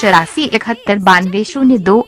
चौरासी इकहत्तर बानवे शून्य दो